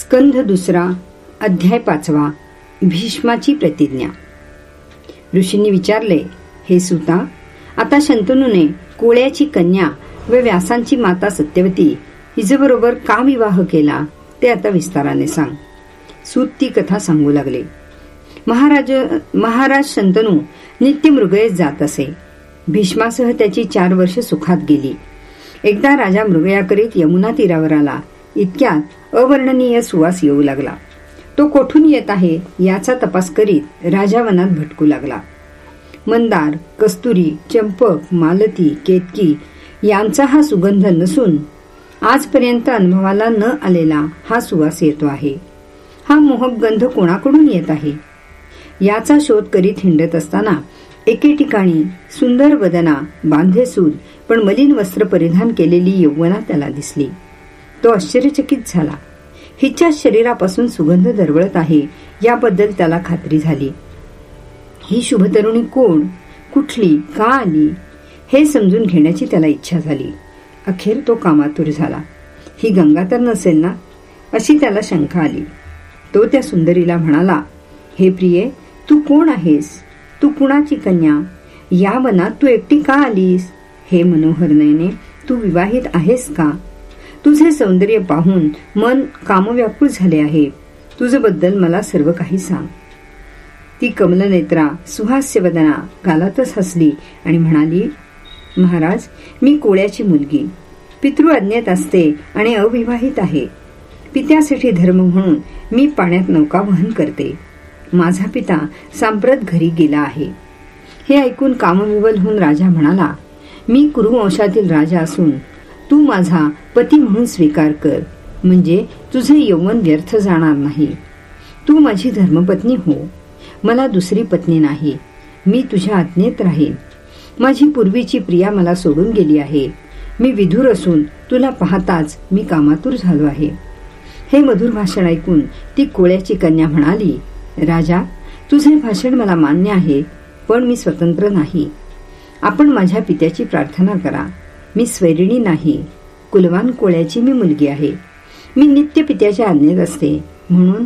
स्कंध दुसरा अध्याय पाचवा भीष्माची प्रतिज्ञा. ऋषींनी विचारले हे सुता आता शंतनूने कोळ्याची कन्या व व्यासांची माता सत्यवती हिजबरोबर का विवाह केला ते आता विस्ताराने सांग. सूत ती कथा सांगू लागले. महाराज महाराज शंतनू नित्य मृगयेत जात असे. भीष्मासह त्याची चार वर्ष सुखात गेली. एकदा राजा मृगया करीत यमुना तीरावर आला. इतक्यात अवर्णनीय सुवास येऊ लागला. तो कोठून येत आहे याचा तपास करीत राजावनात भटकू लागला. मंदार कस्तुरी चंपक मालती केतकी यांचा हा सुगंध नसून आजपर्यंत अनुभवाला न आलेला हा सुवास येतो आहे. हा मोहक गंध कोणाकडून येत आहे? याचा शोध करीत हिंडत असताना एके ठिकाणी सुंदर वदना बांधेसूद पण मलिन वस्त्र परिधान केलेली यौवना त्याला दिसली. तो आश्चर्यचकित झाला. हिच्या शरीरापासून सुगंध दरवळत आहे याबद्दल त्याला खात्री झाली. ही शुभतरुणी कोण? कुठली? का आली? हे समजून घेण्याची त्याला इच्छा झाली. अखेर तो कामातूर झाला. ही गंगा तर नसेल ना? अशी त्याला शंका आली. तो त्या सुंदरीला म्हणाला हे प्रिये तू कोण आहेस? तू कुणाची कन्या? या वनात तू एकटी का आलीस? हे मनोहर नयने तू विवाहित आहेस का? तुझे सौंदर्य पाहून मन कामव्याकुळ झाले आहे. तुझबद्दल मला सर्व काही सांग. ती कमलनेत्रा सुहास्यवदना गालातच हसली आणि म्हणाली महाराज मी कोळ्याची मुलगी. पितृ अज्ञेत असते आणि अविवाहित आहे. पित्यासाठी धर्म म्हणून मी पाण्यात नौका वहन करते. माझा पिता सांप्रत घरी गेला आहे. हे ऐकून कामविवल होऊन राजा म्हणाला मी कुरुवंशातील राजा असून तू माझा पती म्हणून स्वीकार कर. म्हणजे तुझे यौवन व्यर्थ जाणार नाही. तू माझी धर्मपत्नी हो. मला दुसरी पत्नी नाही. मी तुझ्या आज्ञेत राहीन. माझी पूर्वीची प्रिया मला सोडून गेली आहे. मी विधूर असून तुला पाहताच मी कामातूर झालो आहे. हे मधुर भाषण ऐकून ती कोळ्याची कन्या म्हणाली राजा तुझे भाषण मला मान्य आहे पण मी स्वतंत्र नाही. आपण माझ्या पित्याची प्रार्थना करा. मी स्वैरिणी नाही कुलवान कोळ्याची मी मुलगी आहे. मी नित्य पित्याच्या आज्ञेत असते. म्हणून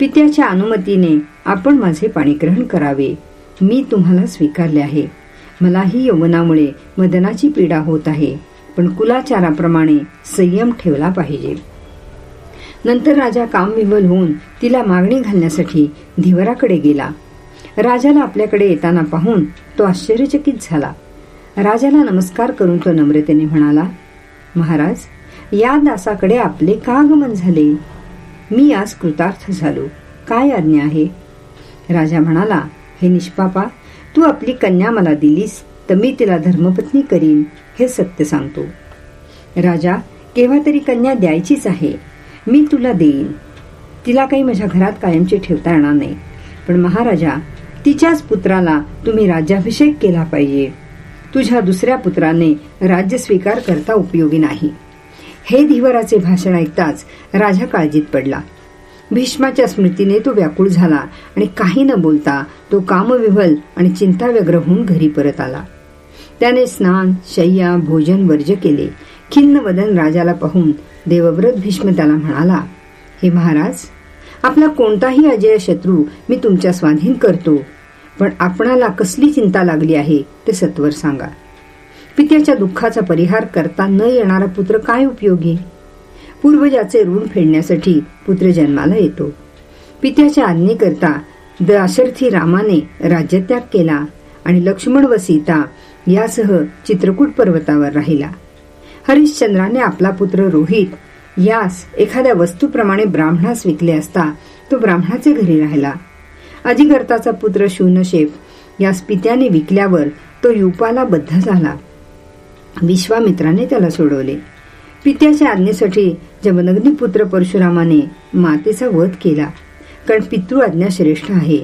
पित्याच्या अनुमतीने आपण माझे पाणीग्रहण करावे. मी तुम्हाला स्वीकारले आहे. मलाही यवनामुळे मदनाची पीडा होत आहे पण कुलाचाराप्रमाणे संयम ठेवला पाहिजे. नंतर राजा कामविवल होऊन तिला मागणी घालण्यासाठी धिवराकडे गेला. राजाला आपल्याकडे येताना पाहून तो आश्चर्यचकित झाला. राजाला नमस्कार करून तो नम्रतेने म्हणाला महाराज या दासाकडे आपले का आगमन झाले? मी आज कृतार्थ झालो. काय आज्ञा आहे? राजा म्हणाला हे निष्पापा तू आपली कन्या मला दिलीस तर मी तिला धर्मपत्नी करीन हे सत्य सांगतो. राजा केव्हा तरी कन्या द्यायचीच आहे. मी तुला देईन. तिला काही माझ्या घरात कायमची ठेवता येणार नाही. पण महाराजा तिच्याच पुत्राला तुम्ही राज्याभिषेक केला पाहिजे. तुझ्या दुसऱ्या पुत्राने राज्य स्वीकार करता उपयोगी नाही. हे धीवराचे भाषण ऐकताच राजा काळजीत पडला. भीष्माच्या स्मृतीने तो व्याकुळ झाला आणि काही न बोलता तो कामविव्हल आणि चिंताव्यग्र होऊन घरी परत आला. त्याने स्नान शय्या भोजन वर्ज केले. खिन्न वदन राजाला पाहून देवव्रत भीष्म त्याला म्हणाला हे महाराज आपला कोणताही अजय शत्रू मी तुमच्या स्वाधीन करतो. पण आपणाला कसली चिंता लागली आहे ते सत्वर सांगा. पित्याच्या दुःखाचा परिहार करता न येणारा पुत्र काय उपयोगी? पूर्वजाचे ऋण फेडण्यासाठी पुत्र जन्माला येतो. पित्याच्या आज्ञेकरता दाशर्थी रामाने राज्यत्याग केला आणि लक्ष्मण व सीता यासह चित्रकूट पर्वतावर राहिला. हरिश्चंद्राने आपला पुत्र रोहित यास एखाद्या वस्तूप्रमाणे ब्राह्मणास विकले असता तो ब्राह्मणाचे घरी राहिला. अजिगर्ताचा पुत्र शूनशेप यास पित्याने विकल्यावर तो युपाला बद्ध झाला. विश्वामित्राने त्याला सोडवले. पित्याच्या आज्ञेसाठी जमनग्नी पुत्र परशुरामाने मातेचा वध केला कारण पितृ आज्ञा श्रेष्ठ आहे.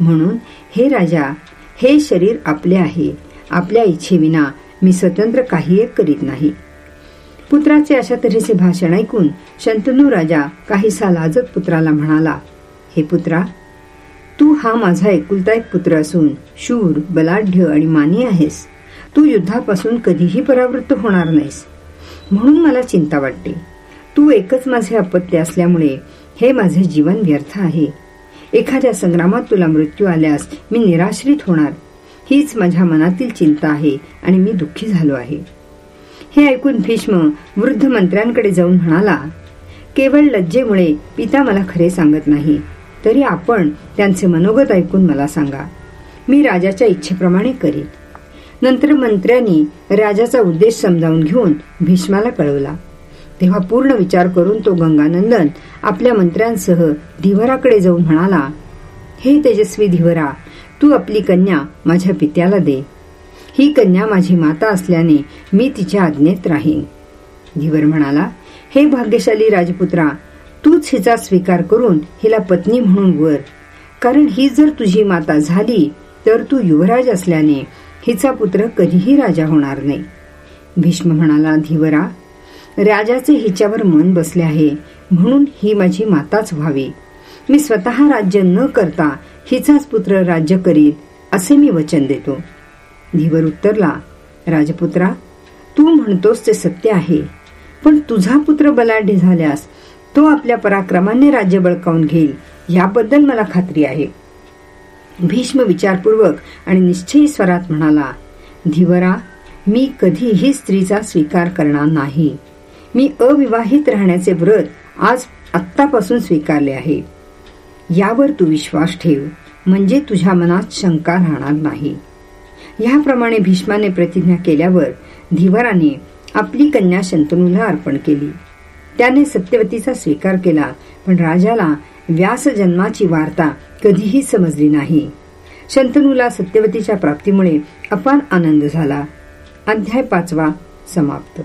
म्हणून हे राजा हे शरीर आपले आहे. आपल्या इच्छेविना मी स्वतंत्र काही एक करीत नाही. पुत्राचे अशा तऱ्हेचे भाषण ऐकून शंतनू राजा काहीसा लाजत पुत्राला म्हणाला हे पुत्रा तू हा माझा एकुलता एक पुत्र असून शूर बलाढ्य आणि मानी आहेस. तू युद्धापासून कधीही परावृत्त होणार नाहीस. म्हणून मला चिंता वाटते. तू एकच माझे अपत्य असल्यामुळे हे माझे जीवन व्यर्थ आहे. एखाद्या संग्रामात तुला मृत्यू आल्यास मी निराश्रित होणार. हीच माझ्या मनातील चिंता आहे आणि मी दुःखी झालो आहे. हे ऐकून भीष्म वृद्ध मंत्र्यांकडे जाऊन म्हणाला केवळ लज्जेमुळे पिता मला खरे सांगत नाही. तरी आपण त्यांचे मनोगत ऐकून मला सांगा. मी राजाच्या इच्छेप्रमाणे करीन. नंतर मंत्र्यांनी राजाचा उद्देश समजावून घेऊन भीष्माला कळवला. तेव्हा पूर्ण विचार करून तो गंगानंदन आपल्या मंत्र्यांसह धीवराकडे जाऊन म्हणाला हे तेजस्वी धीवरा तू आपली कन्या माझ्या पित्याला दे. ही कन्या माझी माता असल्याने मी तिच्या आज्ञेत राहीन. धीवर म्हणाला हे भाग्यशाली राजपुत्रा तूच हिचा स्वीकार करून हिला पत्नी म्हणून वर. कारण ही जर तुझी माता झाली तर तू युवराज असल्याने हिचा पुत्र कधीही राजा होणार नाही. भीष्म म्हणाला धीवरा राजाचे हिच्यावर मन बसले आहे म्हणून ही माझी माताच व्हावी. मी स्वतः राज्य न करता हिचाच पुत्र राज्य करील असे मी वचन देतो. धीवर उत्तरला राजपुत्रा तू म्हणतोस ते सत्य आहे पण तुझा पुत्र बलाढ्य झाल्यास तो आपल्या पराक्रमाने राज्य बळकावून घेईल. याबद्दल मला खात्री आहे. भीष्म विचारपूर्वक आणि निश्चयी स्वरात म्हणाला धीवरा मी कधीही स्त्रीचा स्वीकार करणार नाही. मी अविवाहित राहण्याचे व्रत आज आत्तापासून स्वीकारले आहे. यावर तू विश्वास ठेव म्हणजे तुझ्या मनात शंका राहणार नाही. याप्रमाणे भीष्माने प्रतिज्ञा केल्यावर धीवराने आपली कन्या शंतनूला अर्पण केली. त्याने सत्यवतीचा स्वीकार केला. पण राजाला व्यास जन्माची वार्ता कधीही समजली नाही. शंतनूला सत्यवतीच्या प्राप्तीमुळे अपार आनंद झाला. अध्याय पाचवा समाप्त.